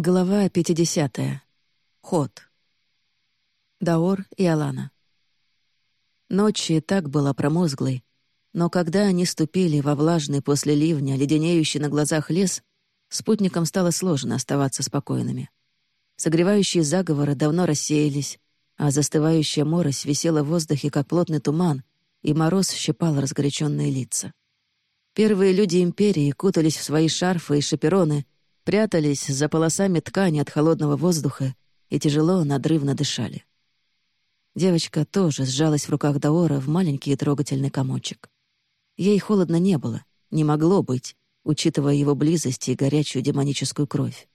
Глава 50. Ход. Даор и Алана. Ночь и так была промозглой, но когда они ступили во влажный после ливня, леденеющий на глазах лес, спутникам стало сложно оставаться спокойными. Согревающие заговоры давно рассеялись, а застывающая морось висела в воздухе, как плотный туман, и мороз щипал разгоряченные лица. Первые люди Империи кутались в свои шарфы и шапероны — прятались за полосами ткани от холодного воздуха и тяжело, надрывно дышали. Девочка тоже сжалась в руках Даора в маленький трогательный комочек. Ей холодно не было, не могло быть, учитывая его близость и горячую демоническую кровь.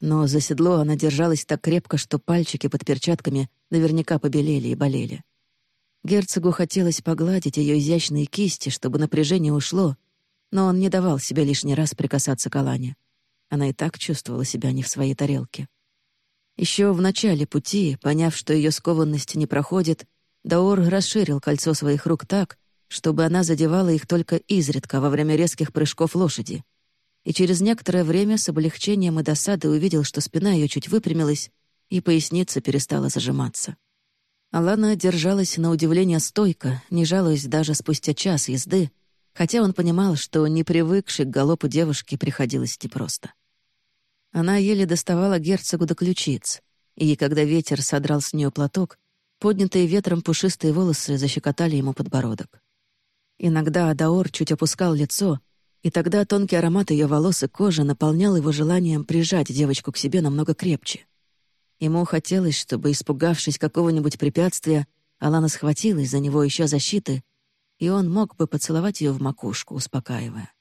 Но за седло она держалась так крепко, что пальчики под перчатками наверняка побелели и болели. Герцогу хотелось погладить ее изящные кисти, чтобы напряжение ушло, но он не давал себе лишний раз прикасаться к Алане. Она и так чувствовала себя не в своей тарелке. Еще в начале пути, поняв, что ее скованность не проходит, Даор расширил кольцо своих рук так, чтобы она задевала их только изредка во время резких прыжков лошади. И через некоторое время с облегчением и досадой увидел, что спина ее чуть выпрямилась, и поясница перестала зажиматься. Алана держалась на удивление стойко, не жалуясь даже спустя час езды, хотя он понимал, что не привыкшей к галопу девушке приходилось непросто. Она еле доставала герцогу до ключиц, и когда ветер содрал с нее платок, поднятые ветром пушистые волосы защекотали ему подбородок. Иногда Адаор чуть опускал лицо, и тогда тонкий аромат ее волос и кожи наполнял его желанием прижать девочку к себе намного крепче. Ему хотелось, чтобы, испугавшись какого-нибудь препятствия, Алана схватилась за него, ища защиты, и он мог бы поцеловать ее в макушку, успокаивая.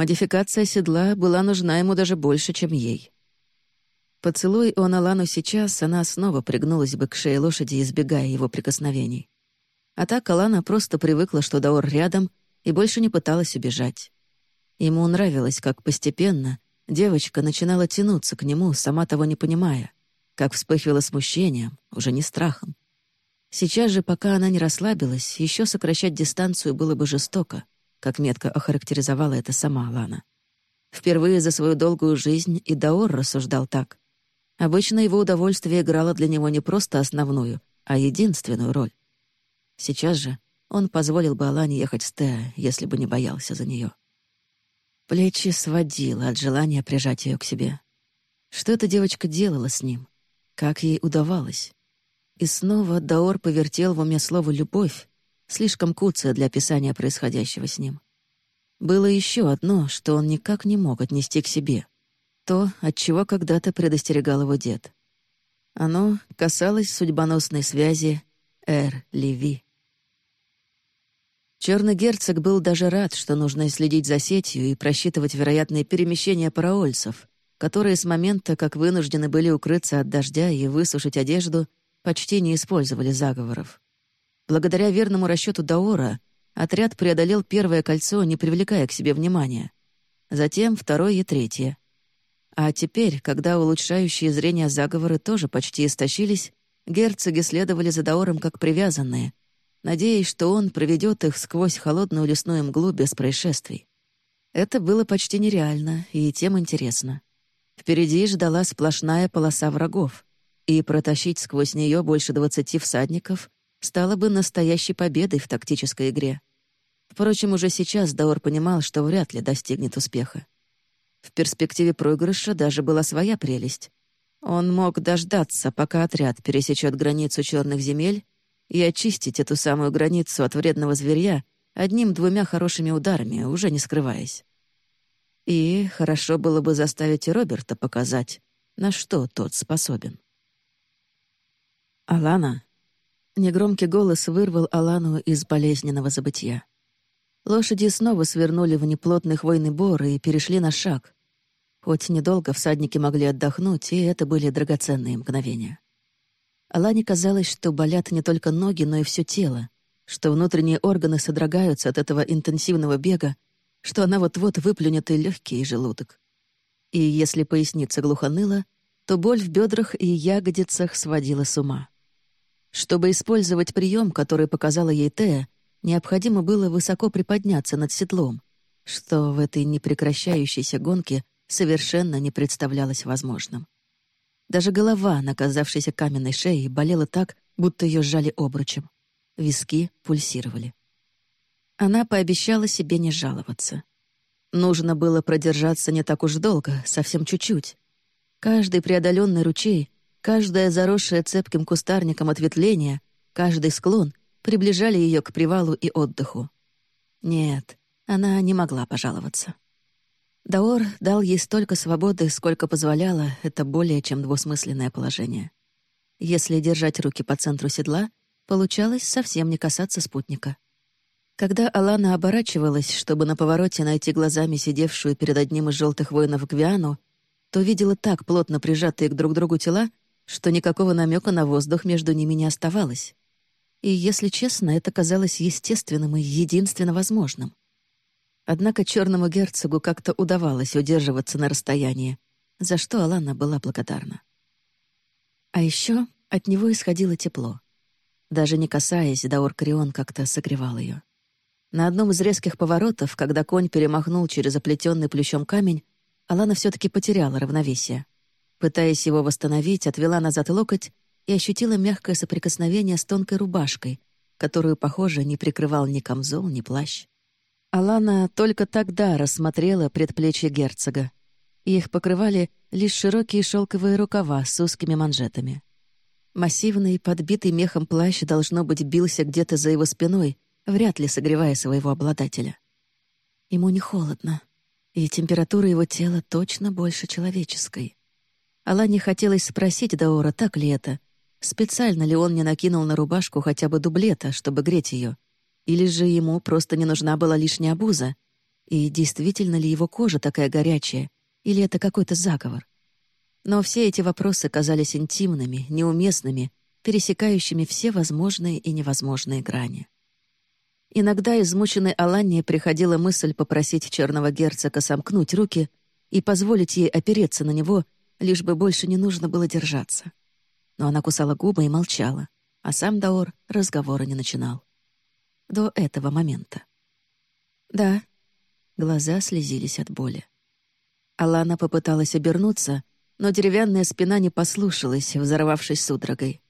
Модификация седла была нужна ему даже больше, чем ей. Поцелуй он Алану сейчас, она снова пригнулась бы к шее лошади, избегая его прикосновений. А так Алана просто привыкла, что Даор рядом, и больше не пыталась убежать. Ему нравилось, как постепенно девочка начинала тянуться к нему, сама того не понимая, как вспыхивала смущением, уже не страхом. Сейчас же, пока она не расслабилась, еще сокращать дистанцию было бы жестоко как метко охарактеризовала это сама Лана. Впервые за свою долгую жизнь и Даор рассуждал так. Обычно его удовольствие играло для него не просто основную, а единственную роль. Сейчас же он позволил бы Алане ехать с Теа, если бы не боялся за нее. Плечи сводило от желания прижать ее к себе. Что эта девочка делала с ним? Как ей удавалось? И снова Даор повертел в уме слово «любовь», слишком куцая для описания происходящего с ним. Было еще одно, что он никак не мог отнести к себе. То, от чего когда-то предостерегал его дед. Оно касалось судьбоносной связи Эр-Леви. Черный герцог был даже рад, что нужно следить за сетью и просчитывать вероятные перемещения параольцев, которые с момента, как вынуждены были укрыться от дождя и высушить одежду, почти не использовали заговоров. Благодаря верному расчету Даора отряд преодолел первое кольцо, не привлекая к себе внимания. Затем второе и третье. А теперь, когда улучшающие зрение заговоры тоже почти истощились, герцоги следовали за Даором как привязанные, надеясь, что он проведет их сквозь холодную лесную мглу без происшествий. Это было почти нереально и тем интересно. Впереди ждала сплошная полоса врагов, и протащить сквозь нее больше двадцати всадников стало бы настоящей победой в тактической игре. Впрочем, уже сейчас Даор понимал, что вряд ли достигнет успеха. В перспективе проигрыша даже была своя прелесть. Он мог дождаться, пока отряд пересечет границу черных земель и очистить эту самую границу от вредного зверя одним-двумя хорошими ударами, уже не скрываясь. И хорошо было бы заставить и Роберта показать, на что тот способен. «Алана», Негромкий голос вырвал Алану из болезненного забытия. Лошади снова свернули в неплотный хвойный бор и перешли на шаг. Хоть недолго всадники могли отдохнуть, и это были драгоценные мгновения. Алане казалось, что болят не только ноги, но и все тело, что внутренние органы содрогаются от этого интенсивного бега, что она вот-вот выплюнет и легкий, и желудок. И если поясница глухо ныла, то боль в бедрах и ягодицах сводила с ума. Чтобы использовать прием, который показала ей Тея, необходимо было высоко приподняться над седлом, что в этой непрекращающейся гонке совершенно не представлялось возможным. Даже голова, наказавшаяся каменной шеей, болела так, будто ее сжали обручем. Виски пульсировали. Она пообещала себе не жаловаться. Нужно было продержаться не так уж долго, совсем чуть-чуть. Каждый преодоленный ручей, каждое заросшее цепким кустарником ответвление, каждый склон приближали ее к привалу и отдыху. Нет, она не могла пожаловаться. Даор дал ей столько свободы, сколько позволяло это более чем двусмысленное положение. Если держать руки по центру седла, получалось совсем не касаться спутника. Когда Алана оборачивалась, чтобы на повороте найти глазами сидевшую перед одним из желтых воинов Гвиану, то видела так плотно прижатые к друг другу тела, что никакого намека на воздух между ними не оставалось. И, если честно, это казалось естественным и единственно возможным. Однако черному герцогу как-то удавалось удерживаться на расстоянии, за что Алана была благодарна. А еще от него исходило тепло. Даже не касаясь, Даор Крион как-то согревал ее. На одном из резких поворотов, когда конь перемахнул через оплетенный плющом камень, Алана все таки потеряла равновесие. Пытаясь его восстановить, отвела назад локоть и ощутила мягкое соприкосновение с тонкой рубашкой, которую, похоже, не прикрывал ни камзол, ни плащ. Алана только тогда рассмотрела предплечье герцога. Их покрывали лишь широкие шелковые рукава с узкими манжетами. Массивный, подбитый мехом плащ, должно быть, бился где-то за его спиной, вряд ли согревая своего обладателя. Ему не холодно и температура его тела точно больше человеческой. Алане хотелось спросить Даора, так ли это, специально ли он не накинул на рубашку хотя бы дублета, чтобы греть ее, или же ему просто не нужна была лишняя обуза, и действительно ли его кожа такая горячая, или это какой-то заговор. Но все эти вопросы казались интимными, неуместными, пересекающими все возможные и невозможные грани. Иногда измученной Аланне приходила мысль попросить черного герцога сомкнуть руки и позволить ей опереться на него, лишь бы больше не нужно было держаться. Но она кусала губы и молчала, а сам Даор разговора не начинал. До этого момента. «Да». Глаза слезились от боли. Алана попыталась обернуться, но деревянная спина не послушалась, взорвавшись судорогой.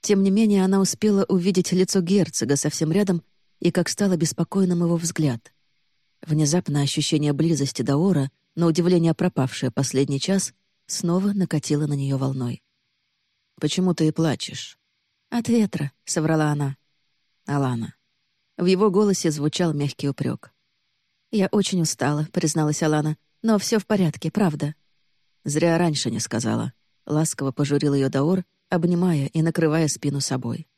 Тем не менее, она успела увидеть лицо герцога совсем рядом и как стало беспокойным его взгляд. Внезапно ощущение близости Даора, на удивление пропавшее последний час, снова накатило на нее волной. «Почему ты и плачешь?» «От ветра», — соврала она. «Алана». В его голосе звучал мягкий упрек. «Я очень устала», — призналась Алана. «Но все в порядке, правда». «Зря раньше не сказала». Ласково пожурил ее Даор, обнимая и накрывая спину собой.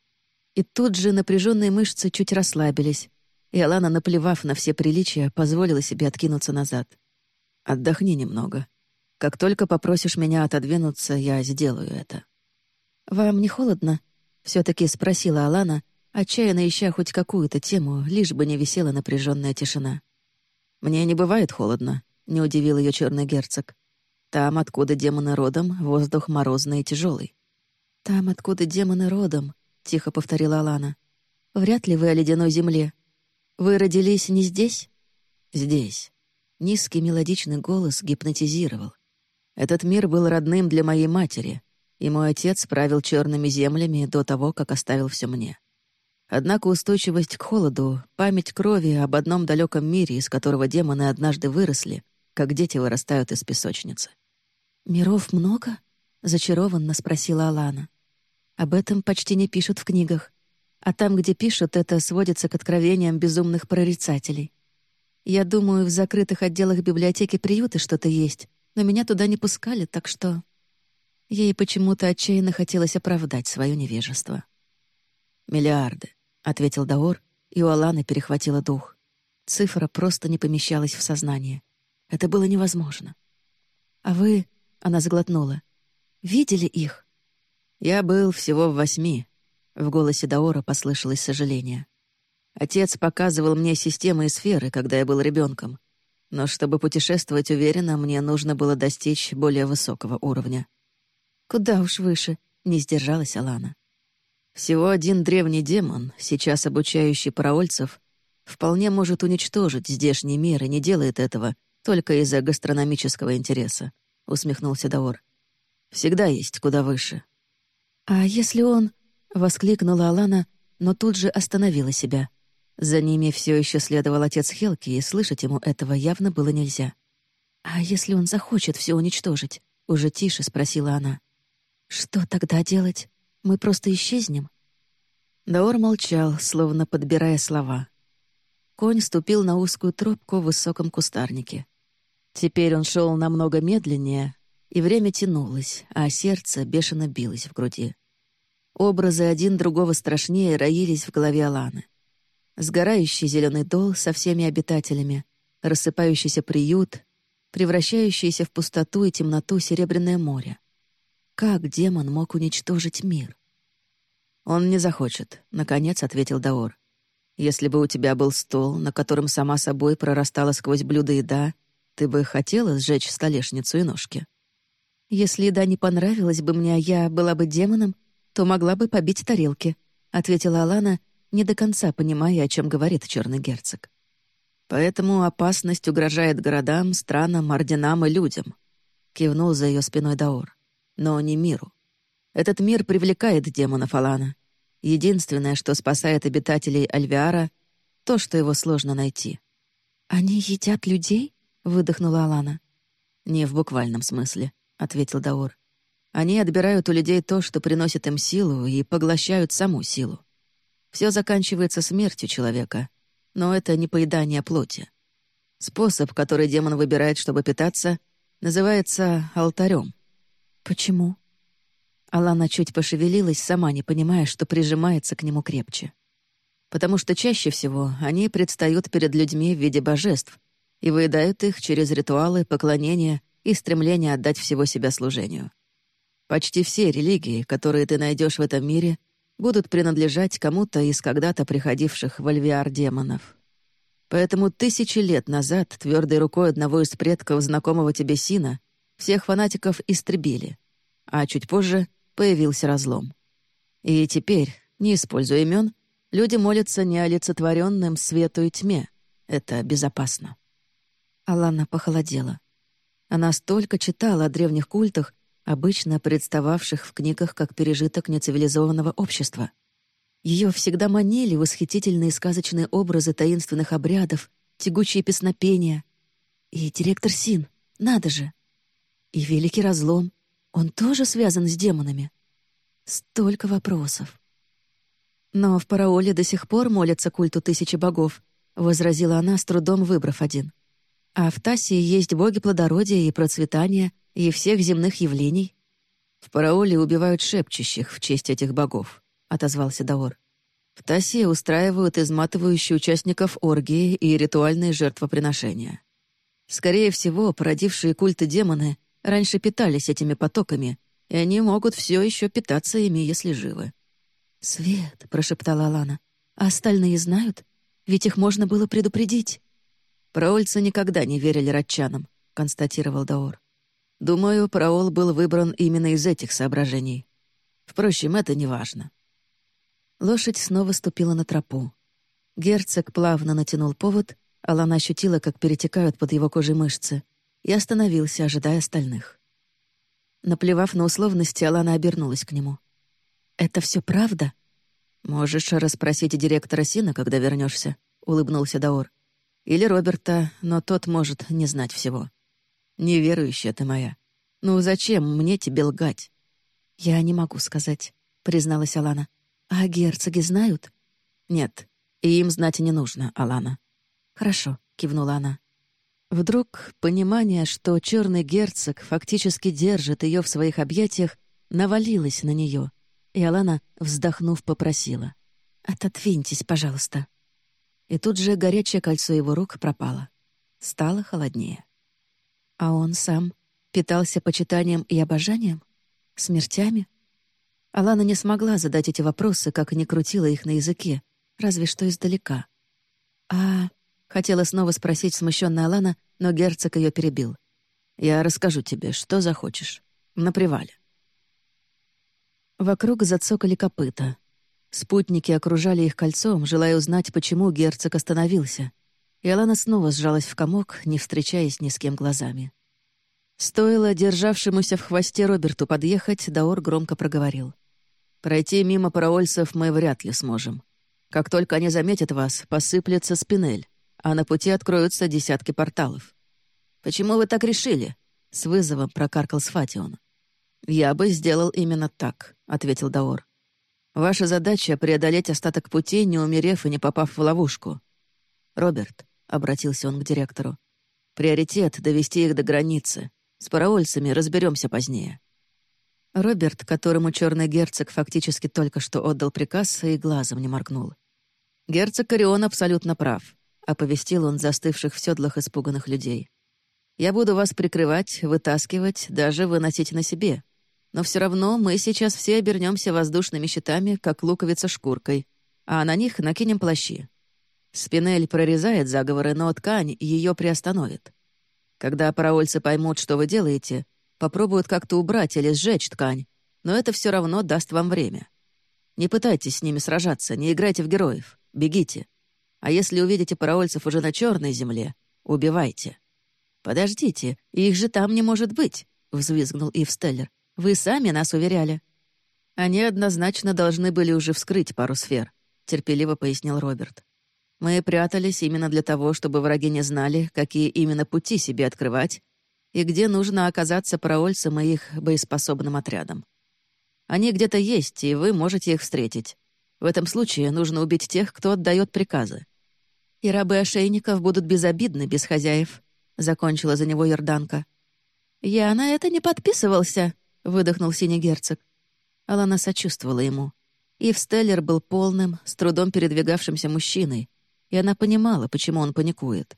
И тут же напряженные мышцы чуть расслабились, и Алана, наплевав на все приличия, позволила себе откинуться назад. «Отдохни немного. Как только попросишь меня отодвинуться, я сделаю это». «Вам не холодно?» — все таки спросила Алана, отчаянно ища хоть какую-то тему, лишь бы не висела напряженная тишина. «Мне не бывает холодно», — не удивил ее черный герцог. «Там, откуда демоны родом, воздух морозный и тяжелый. «Там, откуда демоны родом», — тихо повторила Алана. «Вряд ли вы о ледяной земле. Вы родились не здесь?» «Здесь». Низкий мелодичный голос гипнотизировал. «Этот мир был родным для моей матери, и мой отец правил черными землями до того, как оставил все мне. Однако устойчивость к холоду, память крови об одном далеком мире, из которого демоны однажды выросли, как дети вырастают из песочницы». «Миров много?» — зачарованно спросила Алана. Об этом почти не пишут в книгах. А там, где пишут, это сводится к откровениям безумных прорицателей. Я думаю, в закрытых отделах библиотеки приюты что-то есть, но меня туда не пускали, так что... Ей почему-то отчаянно хотелось оправдать свое невежество. «Миллиарды», — ответил Даор, и у Аланы перехватило дух. Цифра просто не помещалась в сознание. Это было невозможно. «А вы...» — она заглотнула. «Видели их?» «Я был всего в восьми», — в голосе Даора послышалось сожаление. «Отец показывал мне системы и сферы, когда я был ребенком. Но чтобы путешествовать уверенно, мне нужно было достичь более высокого уровня». «Куда уж выше», — не сдержалась Алана. «Всего один древний демон, сейчас обучающий параольцев, вполне может уничтожить здешний мир и не делает этого, только из-за гастрономического интереса», — усмехнулся Даор. «Всегда есть куда выше». «А если он...» — воскликнула Алана, но тут же остановила себя. За ними все еще следовал отец Хелки, и слышать ему этого явно было нельзя. «А если он захочет все уничтожить?» — уже тише спросила она. «Что тогда делать? Мы просто исчезнем?» Даор молчал, словно подбирая слова. Конь ступил на узкую тропку в высоком кустарнике. Теперь он шел намного медленнее, и время тянулось, а сердце бешено билось в груди. Образы один другого страшнее роились в голове Аланы. Сгорающий зеленый дол со всеми обитателями, рассыпающийся приют, превращающееся в пустоту и темноту Серебряное море. Как демон мог уничтожить мир? «Он не захочет», — наконец ответил Даор. «Если бы у тебя был стол, на котором сама собой прорастала сквозь блюдо еда, ты бы хотела сжечь столешницу и ножки?» «Если еда не понравилась бы мне, а я была бы демоном, то могла бы побить тарелки», — ответила Алана, не до конца понимая, о чем говорит черный герцог. «Поэтому опасность угрожает городам, странам, орденам и людям», — кивнул за ее спиной Даор. «Но не миру. Этот мир привлекает демонов Алана. Единственное, что спасает обитателей Альвиара, — то, что его сложно найти». «Они едят людей?» — выдохнула Алана. «Не в буквальном смысле», — ответил Даор. «Они отбирают у людей то, что приносит им силу, и поглощают саму силу. Все заканчивается смертью человека, но это не поедание плоти. Способ, который демон выбирает, чтобы питаться, называется алтарем. «Почему?» Алана чуть пошевелилась, сама не понимая, что прижимается к нему крепче. Потому что чаще всего они предстают перед людьми в виде божеств, и выедают их через ритуалы, поклонения и стремление отдать всего себя служению. Почти все религии, которые ты найдешь в этом мире, будут принадлежать кому-то из когда-то приходивших в Альвиар демонов. Поэтому тысячи лет назад твердой рукой одного из предков знакомого тебе Сина всех фанатиков истребили, а чуть позже появился разлом. И теперь, не используя имен, люди молятся неолицетворенным свету и тьме. Это безопасно. Алана похолодела. Она столько читала о древних культах, обычно представавших в книгах как пережиток нецивилизованного общества. Ее всегда манили восхитительные сказочные образы таинственных обрядов, тягучие песнопения. И директор Син, надо же! И Великий Разлом, он тоже связан с демонами. Столько вопросов. Но в Параоле до сих пор молятся культу тысячи богов, — возразила она, с трудом выбрав один. А в Тассии есть боги плодородия и процветания, и всех земных явлений. В Параоле убивают шепчущих в честь этих богов, — отозвался Даор. В Тассии устраивают изматывающие участников оргии и ритуальные жертвоприношения. Скорее всего, породившие культы демоны раньше питались этими потоками, и они могут все еще питаться ими, если живы. «Свет», — прошептала Алана, — «а остальные знают? Ведь их можно было предупредить». «Проольцы никогда не верили ратчанам», — констатировал Даор. «Думаю, Проол был выбран именно из этих соображений. Впрочем, это не важно». Лошадь снова ступила на тропу. Герцог плавно натянул повод, Алана ощутила, как перетекают под его кожей мышцы, и остановился, ожидая остальных. Наплевав на условности, Алана обернулась к нему. «Это все правда?» «Можешь расспросить директора Сина, когда вернешься, улыбнулся Даор. Или Роберта, но тот может не знать всего. Неверующая ты моя. Ну зачем мне тебе лгать? Я не могу сказать, призналась Алана. А герцоги знают? Нет, и им знать не нужно, Алана. Хорошо, кивнула она. Вдруг понимание, что черный герцог фактически держит ее в своих объятиях, навалилось на нее, и Алана, вздохнув, попросила. «Отодвиньтесь, пожалуйста» и тут же горячее кольцо его рук пропало. Стало холоднее. А он сам питался почитанием и обожанием? Смертями? Алана не смогла задать эти вопросы, как и не крутила их на языке, разве что издалека. «А...» — хотела снова спросить смущенная Алана, но герцог ее перебил. «Я расскажу тебе, что захочешь. На привале». Вокруг зацокали копыта. Спутники окружали их кольцом, желая узнать, почему герцог остановился. И Алана снова сжалась в комок, не встречаясь ни с кем глазами. Стоило державшемуся в хвосте Роберту подъехать, Даор громко проговорил. «Пройти мимо параольцев мы вряд ли сможем. Как только они заметят вас, посыплется спинель, а на пути откроются десятки порталов». «Почему вы так решили?» — с вызовом прокаркал Сфатион. «Я бы сделал именно так», — ответил Даор. «Ваша задача — преодолеть остаток пути, не умерев и не попав в ловушку. Роберт, — обратился он к директору. «Приоритет — довести их до границы. С параольцами разберемся позднее». Роберт, которому черный герцог фактически только что отдал приказ, и глазом не моргнул. «Герцог Корион абсолютно прав», — оповестил он застывших в седлах испуганных людей. «Я буду вас прикрывать, вытаскивать, даже выносить на себе. Но все равно мы сейчас все обернемся воздушными щитами, как луковица шкуркой, а на них накинем плащи. Спинель прорезает заговоры, но ткань ее приостановит. Когда параольцы поймут, что вы делаете, попробуют как-то убрать или сжечь ткань, но это все равно даст вам время. Не пытайтесь с ними сражаться, не играйте в героев, бегите. А если увидите параольцев уже на черной земле, убивайте. «Подождите, их же там не может быть», — взвизгнул Ив Стеллер. «Вы сами нас уверяли». «Они однозначно должны были уже вскрыть пару сфер», — терпеливо пояснил Роберт. Мы прятались именно для того, чтобы враги не знали, какие именно пути себе открывать и где нужно оказаться проольцем и их боеспособным отрядом. Они где-то есть, и вы можете их встретить. В этом случае нужно убить тех, кто отдает приказы. И рабы ошейников будут безобидны без хозяев», — закончила за него Йорданка. «Я на это не подписывался», — выдохнул синий герцог. Алана сочувствовала ему. Ив Стеллер был полным, с трудом передвигавшимся мужчиной, и она понимала, почему он паникует.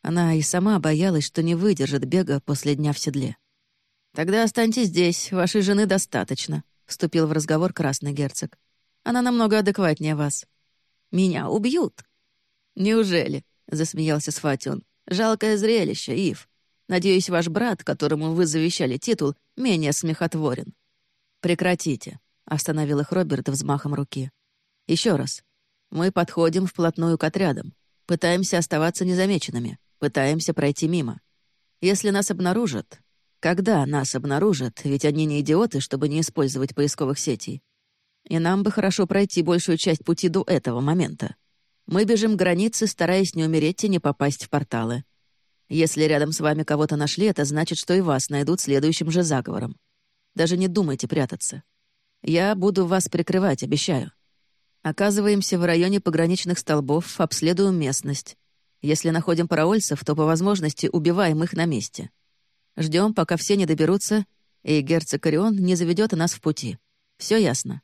Она и сама боялась, что не выдержит бега после дня в седле. «Тогда останьтесь здесь, вашей жены достаточно», — вступил в разговор красный герцог. «Она намного адекватнее вас». «Меня убьют». «Неужели?» — засмеялся Сфатион. «Жалкое зрелище, Ив. Надеюсь, ваш брат, которому вы завещали титул, менее смехотворен». «Прекратите», — остановил их Роберт взмахом руки. Еще раз. Мы подходим вплотную к отрядам, пытаемся оставаться незамеченными, пытаемся пройти мимо. Если нас обнаружат... Когда нас обнаружат, ведь они не идиоты, чтобы не использовать поисковых сетей. И нам бы хорошо пройти большую часть пути до этого момента. Мы бежим границы, стараясь не умереть и не попасть в порталы. Если рядом с вами кого-то нашли, это значит, что и вас найдут следующим же заговором. Даже не думайте прятаться. Я буду вас прикрывать, обещаю. Оказываемся в районе пограничных столбов, обследуем местность. Если находим параольцев, то по возможности убиваем их на месте. Ждем, пока все не доберутся, и герцог Орион не заведет нас в пути. Все ясно.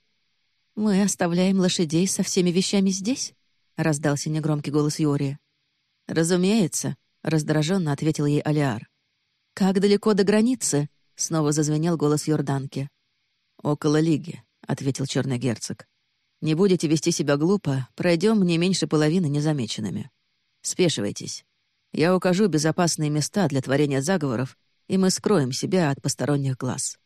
«Мы оставляем лошадей со всеми вещами здесь?» — раздался негромкий голос Юрия. «Разумеется», — раздраженно ответил ей Алиар. «Как далеко до границы?» — снова зазвенел голос Йорданки. «Около лиги», — ответил черный герцог. Не будете вести себя глупо, пройдем не меньше половины незамеченными. Спешивайтесь. Я укажу безопасные места для творения заговоров, и мы скроем себя от посторонних глаз.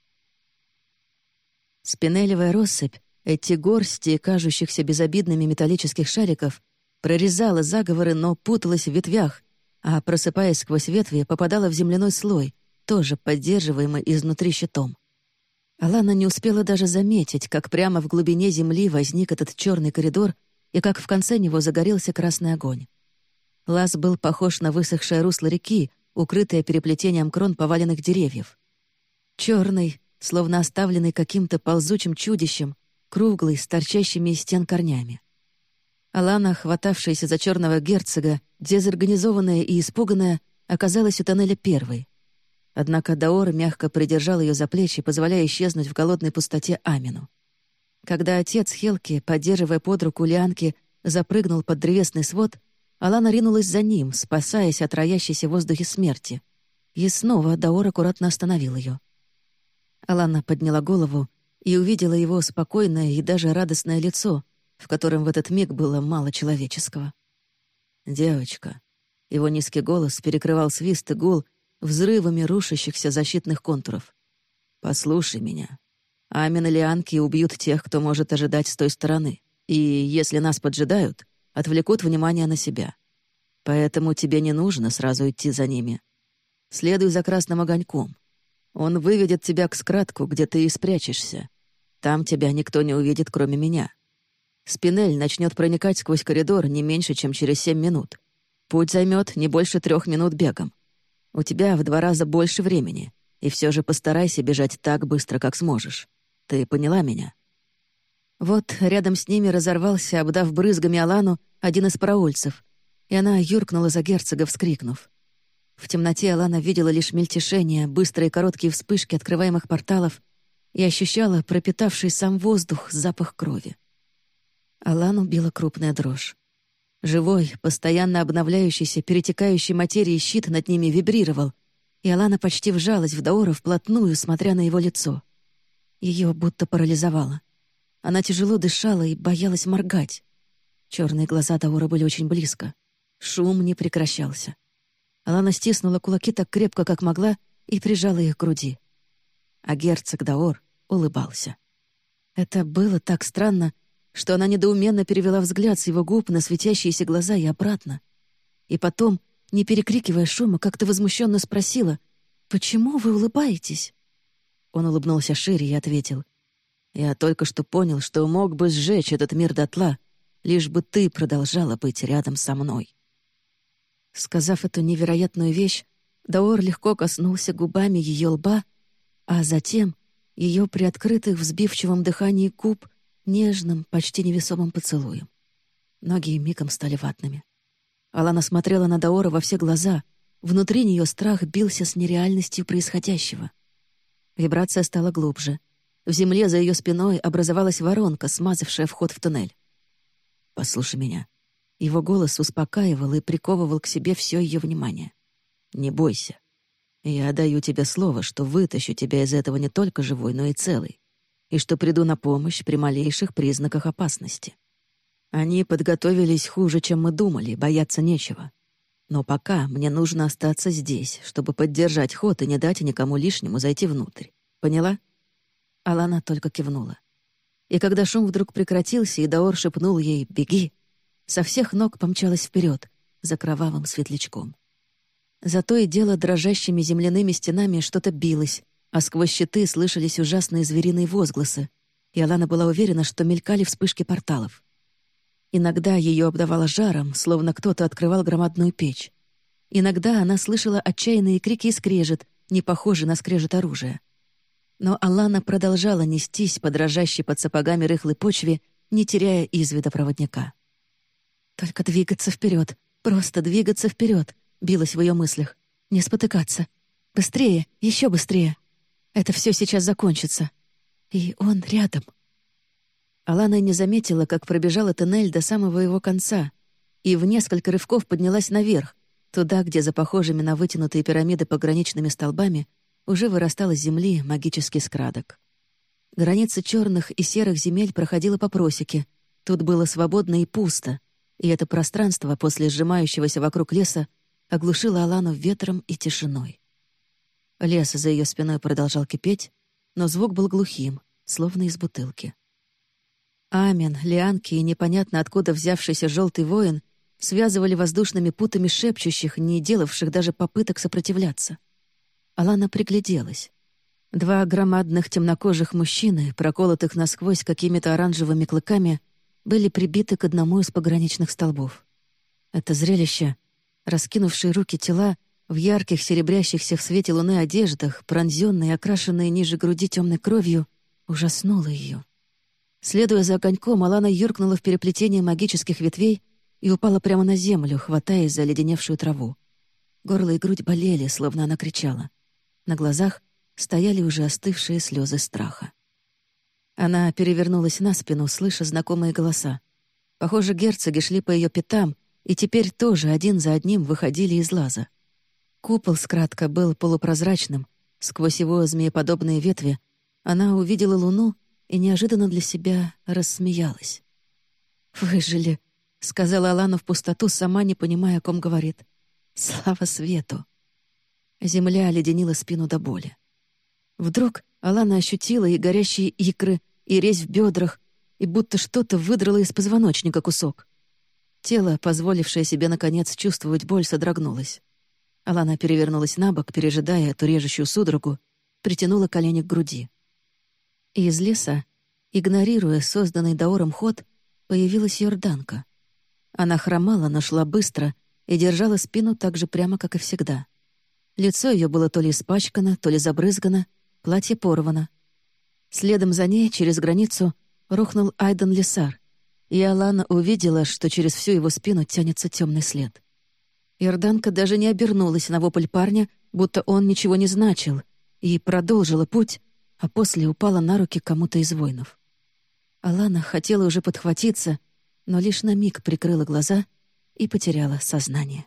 Спинелевая россыпь, эти горсти, кажущихся безобидными металлических шариков, прорезала заговоры, но путалась в ветвях, а, просыпаясь сквозь ветви, попадала в земляной слой, тоже поддерживаемый изнутри щитом. Алана не успела даже заметить, как прямо в глубине земли возник этот черный коридор и как в конце него загорелся красный огонь. Лаз был похож на высохшее русло реки, укрытое переплетением крон поваленных деревьев. Черный, словно оставленный каким-то ползучим чудищем, круглый, с торчащими из стен корнями. Алана, хватавшаяся за черного герцога, дезорганизованная и испуганная, оказалась у тоннеля первой — Однако Даор мягко придержал ее за плечи, позволяя исчезнуть в голодной пустоте Амину. Когда отец Хелки, поддерживая под руку Лианки, запрыгнул под древесный свод, Алана ринулась за ним, спасаясь от роящейся в воздухе смерти. И снова Даор аккуратно остановил ее. Алана подняла голову и увидела его спокойное и даже радостное лицо, в котором в этот миг было мало человеческого. «Девочка». Его низкий голос перекрывал свист и гул, взрывами рушащихся защитных контуров. «Послушай меня. Амин и Лианки убьют тех, кто может ожидать с той стороны. И если нас поджидают, отвлекут внимание на себя. Поэтому тебе не нужно сразу идти за ними. Следуй за красным огоньком. Он выведет тебя к скратку, где ты и спрячешься. Там тебя никто не увидит, кроме меня. Спинель начнет проникать сквозь коридор не меньше, чем через семь минут. Путь займет не больше трех минут бегом. У тебя в два раза больше времени, и все же постарайся бежать так быстро, как сможешь. Ты поняла меня?» Вот рядом с ними разорвался, обдав брызгами Алану, один из параульцев, и она юркнула за герцога, вскрикнув. В темноте Алана видела лишь мельтешение, быстрые короткие вспышки открываемых порталов и ощущала пропитавший сам воздух запах крови. Алану била крупная дрожь. Живой, постоянно обновляющийся, перетекающий материи щит над ними вибрировал, и Алана почти вжалась в Даора вплотную, смотря на его лицо. Ее будто парализовало. Она тяжело дышала и боялась моргать. Черные глаза Даора были очень близко. Шум не прекращался. Алана стиснула кулаки так крепко, как могла, и прижала их к груди. А герцог Даор улыбался. Это было так странно, что она недоуменно перевела взгляд с его губ на светящиеся глаза и обратно. И потом, не перекрикивая шума, как-то возмущенно спросила, «Почему вы улыбаетесь?» Он улыбнулся шире и ответил, «Я только что понял, что мог бы сжечь этот мир дотла, лишь бы ты продолжала быть рядом со мной». Сказав эту невероятную вещь, Даор легко коснулся губами ее лба, а затем ее приоткрытых в взбивчивом дыхании губ нежным, почти невесомым поцелуем. Ноги мигом стали ватными. Алана смотрела на Даора во все глаза. Внутри нее страх бился с нереальностью происходящего. Вибрация стала глубже. В земле за ее спиной образовалась воронка, смазавшая вход в туннель. «Послушай меня», его голос успокаивал и приковывал к себе все ее внимание. «Не бойся. Я даю тебе слово, что вытащу тебя из этого не только живой, но и целый, и что приду на помощь при малейших признаках опасности. Они подготовились хуже, чем мы думали, бояться нечего. Но пока мне нужно остаться здесь, чтобы поддержать ход и не дать никому лишнему зайти внутрь. Поняла?» Алана только кивнула. И когда шум вдруг прекратился, и Даор шепнул ей «Беги!», со всех ног помчалась вперед за кровавым светлячком. Зато и дело дрожащими земляными стенами что-то билось, а сквозь щиты слышались ужасные звериные возгласы, и Алана была уверена, что мелькали вспышки порталов. Иногда ее обдавало жаром, словно кто-то открывал громадную печь. Иногда она слышала отчаянные крики и скрежет, не похожий на скрежет оружия. Но Алана продолжала нестись по дрожащей под сапогами рыхлой почве, не теряя из вида проводника. Только двигаться вперед, просто двигаться вперед, билось в ее мыслях. Не спотыкаться. Быстрее, еще быстрее. Это все сейчас закончится. И он рядом. Алана не заметила, как пробежала тоннель до самого его конца, и в несколько рывков поднялась наверх, туда, где за похожими на вытянутые пирамиды пограничными столбами уже вырастал из земли магический скрадок. Граница черных и серых земель проходила по просеке. Тут было свободно и пусто, и это пространство после сжимающегося вокруг леса оглушило Алану ветром и тишиной. Лес за ее спиной продолжал кипеть, но звук был глухим, словно из бутылки. Амен, лианки и непонятно откуда взявшийся желтый воин связывали воздушными путами шепчущих, не делавших даже попыток сопротивляться. Алана пригляделась. Два громадных темнокожих мужчины, проколотых насквозь какими-то оранжевыми клыками, были прибиты к одному из пограничных столбов. Это зрелище, раскинувшие руки тела в ярких серебрящихся в свете луны одеждах, пронзенные и окрашенные ниже груди темной кровью, ужаснуло ее. Следуя за огоньком, Алана юркнула в переплетение магических ветвей и упала прямо на землю, хватаясь за леденевшую траву. Горло и грудь болели, словно она кричала. На глазах стояли уже остывшие слезы страха. Она перевернулась на спину, слыша знакомые голоса. Похоже, герцоги шли по ее пятам и теперь тоже один за одним выходили из лаза. Купол скратко был полупрозрачным. Сквозь его змееподобные ветви она увидела луну и неожиданно для себя рассмеялась. «Выжили», — сказала Алана в пустоту, сама не понимая, о ком говорит. «Слава свету!» Земля оледенила спину до боли. Вдруг Алана ощутила и горящие икры, и резь в бедрах, и будто что-то выдрало из позвоночника кусок. Тело, позволившее себе, наконец, чувствовать боль, содрогнулось. Алана перевернулась на бок, пережидая эту режущую судорогу, притянула колени к груди. И из леса, игнорируя созданный Даором ход, появилась Йорданка. Она хромала, но шла быстро и держала спину так же прямо, как и всегда. Лицо ее было то ли испачкано, то ли забрызгано, платье порвано. Следом за ней, через границу, рухнул Айден Лисар, и Алана увидела, что через всю его спину тянется темный след. Иорданка даже не обернулась на вопль парня, будто он ничего не значил, и продолжила путь, а после упала на руки кому-то из воинов. Алана хотела уже подхватиться, но лишь на миг прикрыла глаза и потеряла сознание.